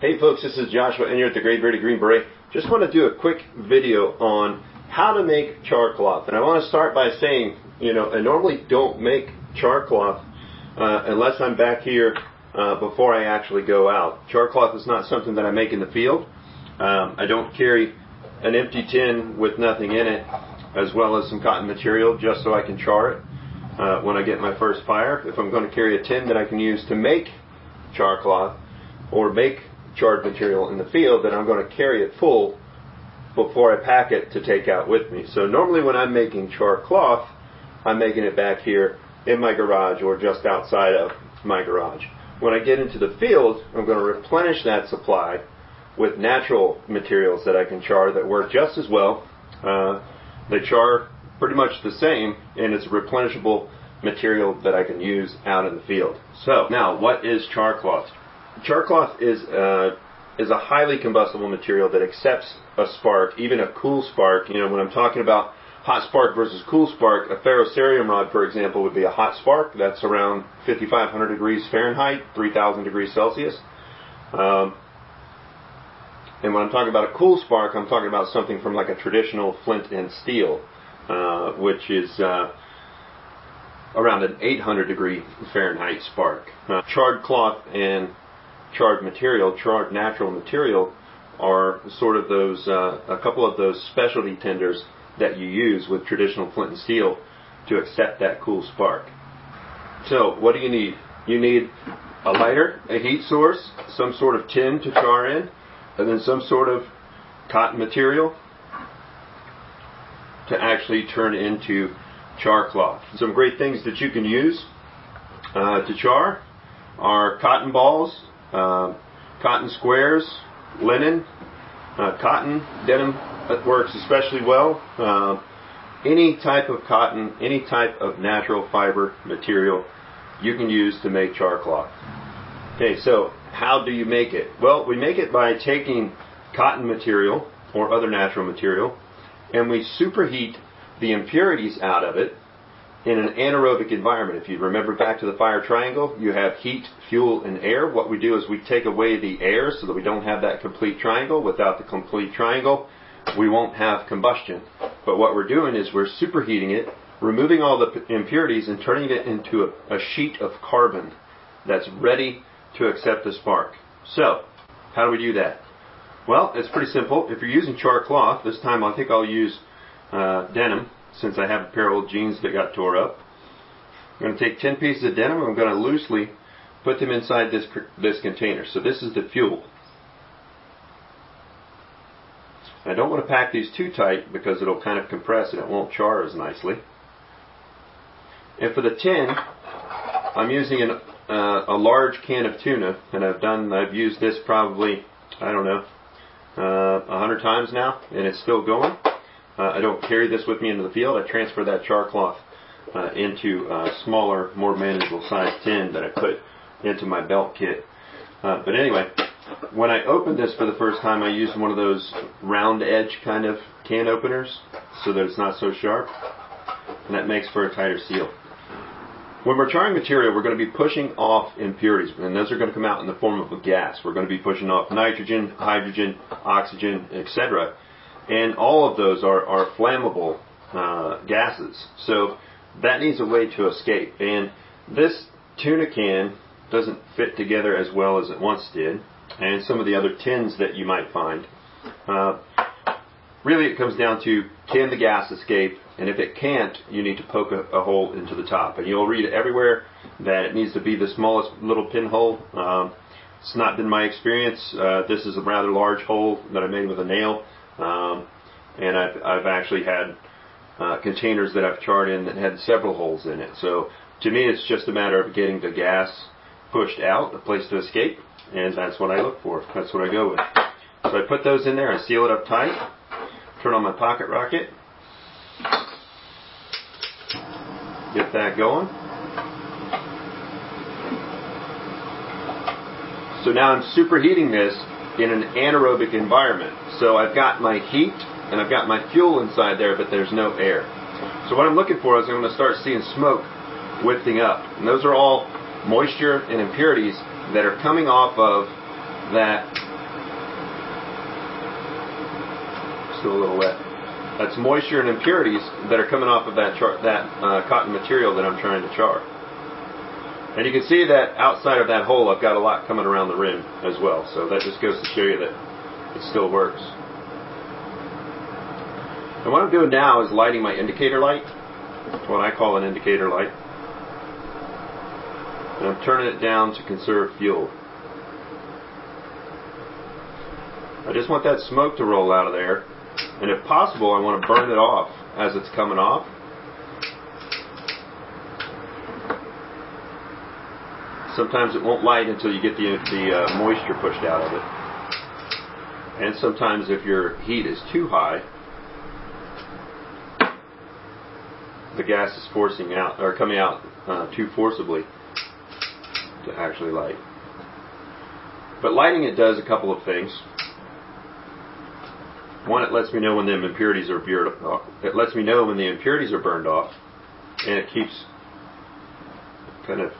Hey folks, this is Joshua and you're at the Gray Bearded Green Beret. Just want to do a quick video on how to make char cloth. And I want to start by saying, you know, I normally don't make char cloth uh, unless I'm back here uh, before I actually go out. Char cloth is not something that I make in the field. Um, I don't carry an empty tin with nothing in it as well as some cotton material just so I can char it uh, when I get my first fire. If I'm going to carry a tin that I can use to make char cloth or make charred material in the field, then I'm going to carry it full before I pack it to take out with me. So normally when I'm making char cloth, I'm making it back here in my garage or just outside of my garage. When I get into the field, I'm going to replenish that supply with natural materials that I can char that work just as well. Uh, they char pretty much the same, and it's a replenishable material that I can use out in the field. So now, what is char cloth? Char cloth is uh, is a highly combustible material that accepts a spark, even a cool spark. You know, when I'm talking about hot spark versus cool spark, a ferrocerium rod, for example, would be a hot spark. That's around 5,500 degrees Fahrenheit, 3,000 degrees Celsius. Um, and when I'm talking about a cool spark, I'm talking about something from like a traditional flint and steel, uh, which is uh, around an 800 degree Fahrenheit spark. Uh, charred cloth and charred material, charred natural material, are sort of those, uh, a couple of those specialty tinders that you use with traditional flint and steel to accept that cool spark. So, what do you need? You need a lighter, a heat source, some sort of tin to char in, and then some sort of cotton material to actually turn into char cloth. Some great things that you can use uh, to char are cotton balls, uh, cotton squares, linen, uh, cotton, denim works especially well. Uh, any type of cotton, any type of natural fiber material you can use to make char cloth. Okay, so how do you make it? Well, we make it by taking cotton material or other natural material and we superheat the impurities out of it in an anaerobic environment. If you remember back to the fire triangle, you have heat, fuel, and air. What we do is we take away the air so that we don't have that complete triangle. Without the complete triangle, we won't have combustion. But what we're doing is we're superheating it, removing all the impurities, and turning it into a, a sheet of carbon that's ready to accept the spark. So, how do we do that? Well, it's pretty simple. If you're using char cloth, this time I think I'll use uh, denim since I have a pair of old jeans that got tore up. I'm going to take 10 pieces of denim. I'm going to loosely put them inside this, this container. So this is the fuel. I don't want to pack these too tight because it'll kind of compress and it won't char as nicely. And for the tin, I'm using an, uh, a large can of tuna, and I've done, I've used this probably, I don't know, uh, a uh, hundred times now, and it's still going. Uh, I don't carry this with me into the field. I transfer that char cloth uh, into a smaller, more manageable sized tin that I put into my belt kit. Uh, but anyway, when I opened this for the first time, I used one of those round edge kind of can openers so that it's not so sharp, and that makes for a tighter seal. When we're charring material, we're going to be pushing off impurities, and those are going to come out in the form of a gas. We're going to be pushing off nitrogen, hydrogen, oxygen, etc and all of those are, are flammable uh, gases. So that needs a way to escape. And this tuna can doesn't fit together as well as it once did, and some of the other tins that you might find. Uh, really, it comes down to can the gas escape, and if it can't, you need to poke a, a hole into the top. And you'll read everywhere that it needs to be the smallest little pinhole. Um, it's not been my experience. Uh, this is a rather large hole that I made with a nail. Um, and I've, I've actually had uh, containers that I've charred in that had several holes in it. So to me, it's just a matter of getting the gas pushed out, a place to escape, and that's what I look for. That's what I go with. So I put those in there, I seal it up tight, turn on my pocket rocket, get that going. So now I'm superheating this in an anaerobic environment. So I've got my heat and I've got my fuel inside there, but there's no air. So what I'm looking for is I'm going to start seeing smoke whipping up. And those are all moisture and impurities that are coming off of that. Still a little wet. That's moisture and impurities that are coming off of that char- that uh, cotton material that I'm trying to char. And you can see that outside of that hole, I've got a lot coming around the rim as well. So that just goes to show you that it still works. And what I'm doing now is lighting my indicator light, what I call an indicator light. And I'm turning it down to conserve fuel. I just want that smoke to roll out of there. And if possible, I want to burn it off as it's coming off. Sometimes it won't light until you get the, the uh, moisture pushed out of it. And sometimes if your heat is too high, the gas is forcing out or coming out uh, too forcibly to actually light. But lighting it does a couple of things. One, it lets me know when the impurities are burned off. It lets me know when the impurities are burned off, and it keeps kind of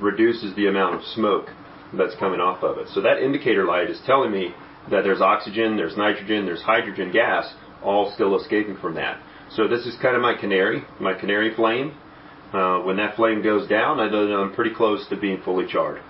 reduces the amount of smoke that's coming off of it. So that indicator light is telling me that there's oxygen, there's nitrogen, there's hydrogen gas, all still escaping from that. So this is kind of my canary, my canary flame. Uh, when that flame goes down, I know that I'm pretty close to being fully charred.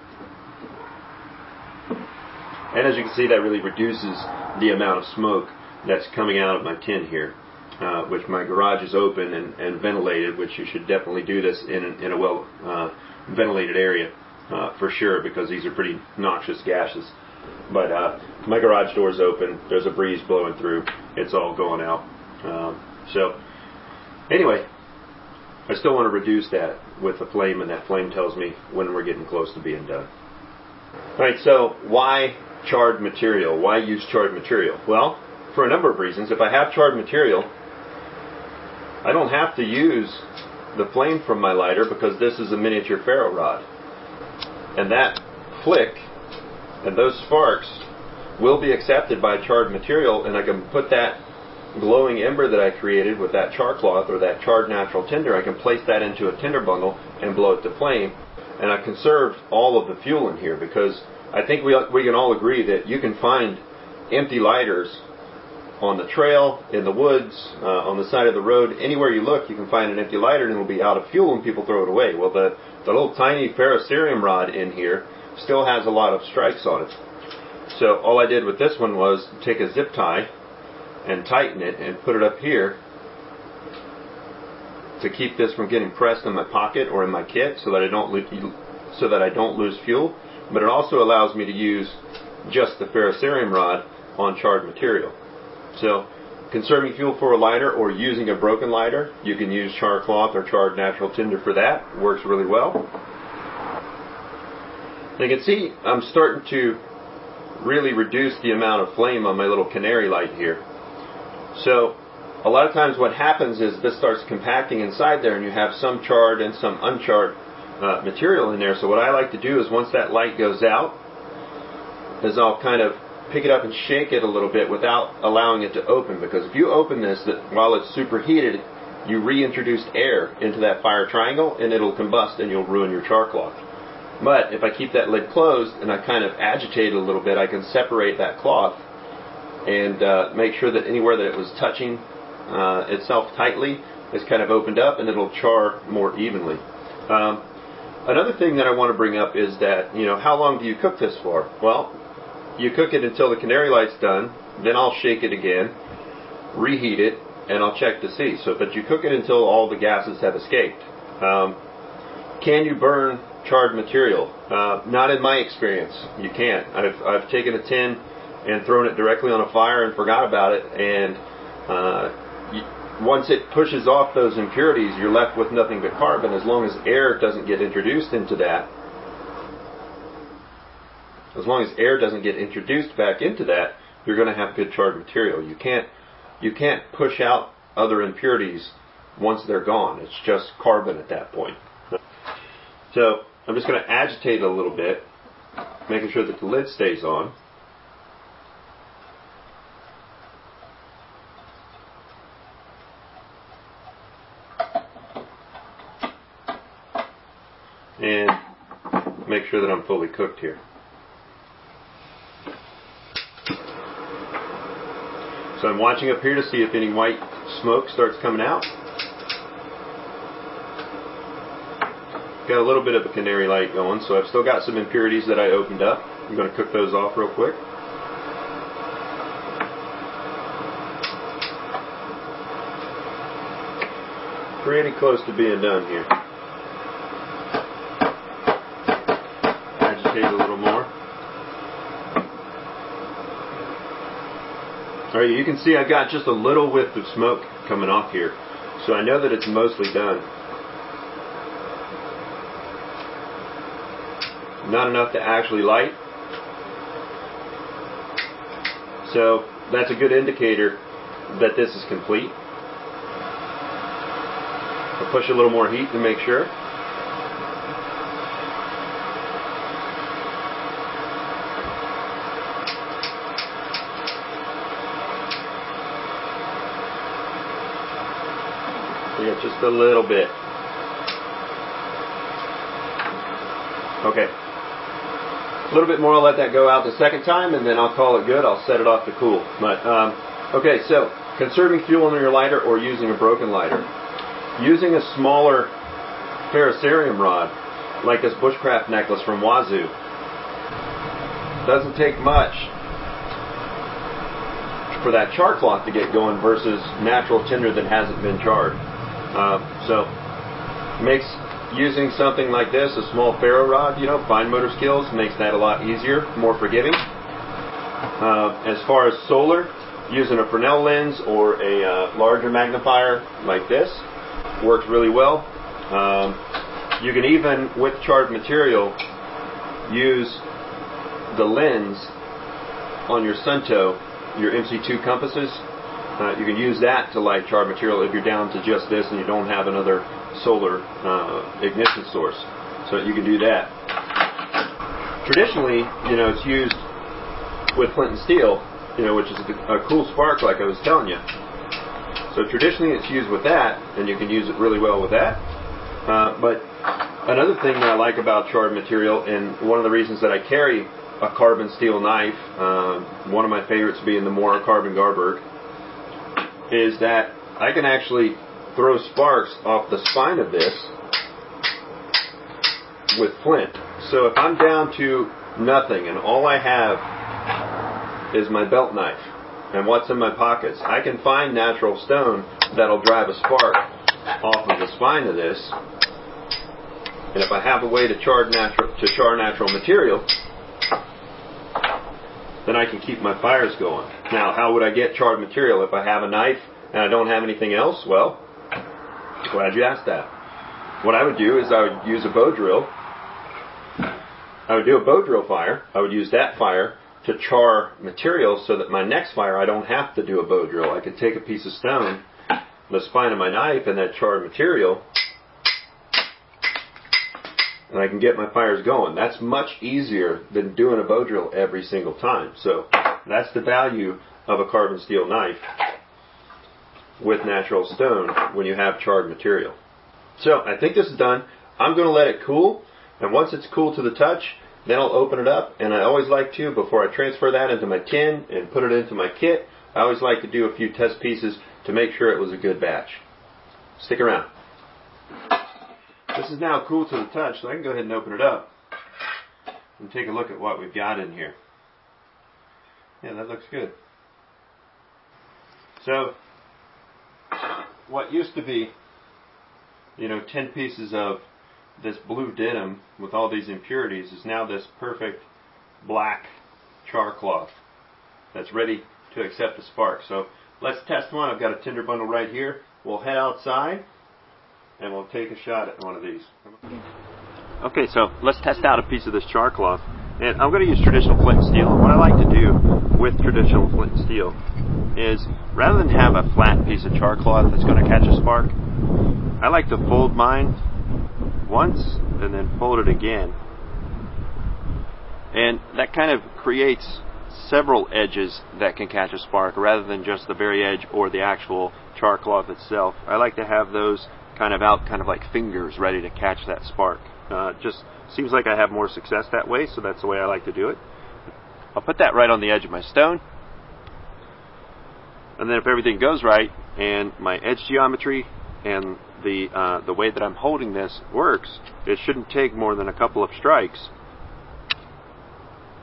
And as you can see, that really reduces the amount of smoke that's coming out of my tin here, uh, which my garage is open and, and, ventilated, which you should definitely do this in, in a well uh, ventilated area uh, for sure because these are pretty noxious gases. But uh, my garage door is open. There's a breeze blowing through. It's all going out. Um, so anyway, I still want to reduce that with the flame, and that flame tells me when we're getting close to being done. All right. So why charred material? Why use charred material? Well, for a number of reasons. If I have charred material, I don't have to use the flame from my lighter because this is a miniature ferro rod. And that flick and those sparks will be accepted by charred material and I can put that glowing ember that I created with that char cloth or that charred natural tinder, I can place that into a tinder bundle and blow it to flame. And I've conserved all of the fuel in here because I think we, we can all agree that you can find empty lighters on the trail, in the woods, uh, on the side of the road, anywhere you look, you can find an empty lighter and it'll be out of fuel and people throw it away. Well, the, the little tiny ferrocerium rod in here still has a lot of strikes on it. So all I did with this one was take a zip tie and tighten it and put it up here to keep this from getting pressed in my pocket or in my kit so that I don't lo- so that I don't lose fuel. But it also allows me to use just the ferrocerium rod on charred material. So, conserving fuel for a lighter or using a broken lighter, you can use char cloth or charred natural tinder for that. Works really well. You can see I'm starting to really reduce the amount of flame on my little canary light here. So, a lot of times what happens is this starts compacting inside there and you have some charred and some uncharred uh, material in there. So what I like to do is once that light goes out, is I'll kind of pick it up and shake it a little bit without allowing it to open. Because if you open this, that while it's superheated, you reintroduce air into that fire triangle and it'll combust and you'll ruin your char cloth. But if I keep that lid closed and I kind of agitate it a little bit, I can separate that cloth and uh, make sure that anywhere that it was touching uh, itself tightly is kind of opened up and it'll char more evenly. Um, another thing that I want to bring up is that, you know, how long do you cook this for? Well, you cook it until the canary light's done, then I'll shake it again, reheat it, and I'll check to see. So, but you cook it until all the gases have escaped. Um, can you burn charred material? Uh, not in my experience. You can't. I've, I've taken a tin and thrown it directly on a fire and forgot about it, and uh, once it pushes off those impurities, you're left with nothing but carbon. As long as air doesn't get introduced into that, as long as air doesn't get introduced back into that, you're going to have good charred material. You can't you can't push out other impurities once they're gone. It's just carbon at that point. So I'm just going to agitate it a little bit, making sure that the lid stays on. And make sure that I'm fully cooked here. So I'm watching up here to see if any white smoke starts coming out. Got a little bit of a canary light going, so I've still got some impurities that I opened up. I'm going to cook those off real quick. Pretty close to being done here. Agitate a little more. Alright, you can see I've got just a little whiff of smoke coming off here. So I know that it's mostly done. Not enough to actually light. So that's a good indicator that this is complete. I'll push a little more heat to make sure. Yeah, just a little bit. Okay. A little bit more, I'll let that go out the second time, and then I'll call it good. I'll set it off to cool. But um, okay, so conserving fuel in your lighter or using a broken lighter. Using a smaller ferrocerium rod, like this bushcraft necklace from Wazoo, doesn't take much for that char cloth to get going versus natural tinder that hasn't been charred. Uh, so makes using something like this, a small ferro rod, you know, fine motor skills makes that a lot easier, more forgiving. Uh, as far as solar, using a Fresnel lens or a uh, larger magnifier like this works really well. Um, you can even, with charred material, use the lens on your Suunto, your MC2 compasses, uh, you can use that to light charred material if you're down to just this and you don't have another solar uh, ignition source. So you can do that. Traditionally, you know, it's used with flint and steel, you know, which is a cool spark like I was telling you. So traditionally it's used with that, and you can use it really well with that. Uh, but another thing that I like about charred material, and one of the reasons that I carry a carbon steel knife, uh, one of my favorites being the Mora Carbon Garberg, is that I can actually throw sparks off the spine of this with flint. So if I'm down to nothing and all I have is my belt knife and what's in my pockets, I can find natural stone that'll drive a spark off of the spine of this. And if I have a way to char natural to char natural material, then I can keep my fires going. Now, how would I get charred material if I have a knife and I don't have anything else? Well, glad you asked that. What I would do is I would use a bow drill. I would do a bow drill fire. I would use that fire to char material so that my next fire I don't have to do a bow drill. I could take a piece of stone, the spine of my knife, and that charred material, and I can get my fires going. That's much easier than doing a bow drill every single time. So that's the value of a carbon steel knife with natural stone when you have charred material. So I think this is done. I'm going to let it cool, and once it's cool to the touch, then I'll open it up. And I always like to, before I transfer that into my tin and put it into my kit, I always like to do a few test pieces to make sure it was a good batch. Stick around. This is now cool to the touch, so I can go ahead and open it up and take a look at what we've got in here. Yeah, that looks good. So, what used to be, you know, 10 pieces of this blue denim with all these impurities is now this perfect black char cloth that's ready to accept a spark. So let's test one. I've got a tinder bundle right here. We'll head outside and we'll take a shot at one of these. Okay, so let's test out a piece of this char cloth. And I'm going to use traditional flint and steel. And what I like to do with traditional flint and steel is rather than have a flat piece of char cloth that's going to catch a spark, I like to fold mine once and then fold it again. And that kind of creates several edges that can catch a spark rather than just the very edge or the actual char cloth itself. I like to have those kind of out, kind of like fingers ready to catch that spark. Uh, just seems like I have more success that way, so that's the way I like to do it. I'll put that right on the edge of my stone. And then if everything goes right and my edge geometry and the uh, the way that I'm holding this works, it shouldn't take more than a couple of strikes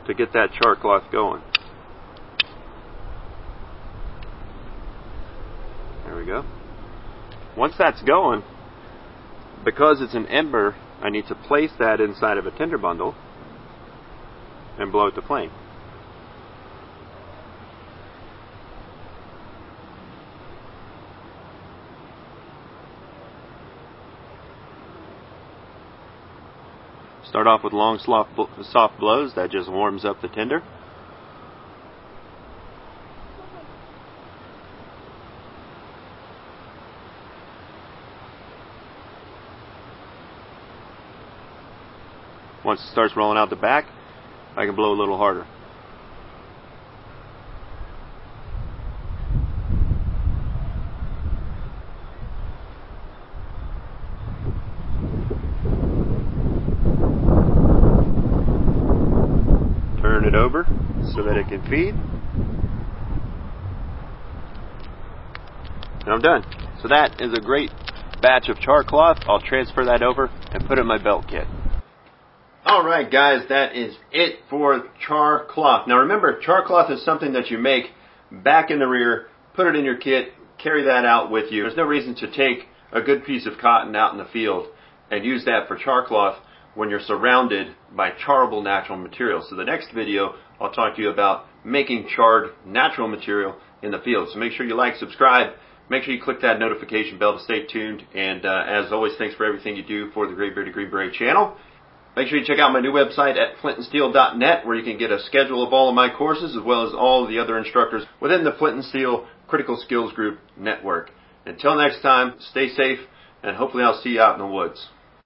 to get that char cloth going. There we go. Once that's going, because it's an ember, I need to place that inside of a tinder bundle and blow it to flame. Start off with long soft blows, that just warms up the tinder. Once it starts rolling out the back, I can blow a little harder. Turn it over so that it can feed. And I'm done. So that is a great batch of char cloth. I'll transfer that over and put it in my belt kit. Alright guys, that is it for char cloth. Now remember, char cloth is something that you make back in the rear, put it in your kit, carry that out with you. There's no reason to take a good piece of cotton out in the field and use that for char cloth when you're surrounded by charable natural materials. So the next video, I'll talk to you about making charred natural material in the field. So make sure you like, subscribe, make sure you click that notification bell to stay tuned. And uh, as always, thanks for everything you do for the Gray Bearded Green Beret channel. Make sure you check out my new website at flintandsteel.net where you can get a schedule of all of my courses as well as all of the other instructors within the Flint and Steel Critical Skills Group network. Until next time, stay safe and hopefully I'll see you out in the woods.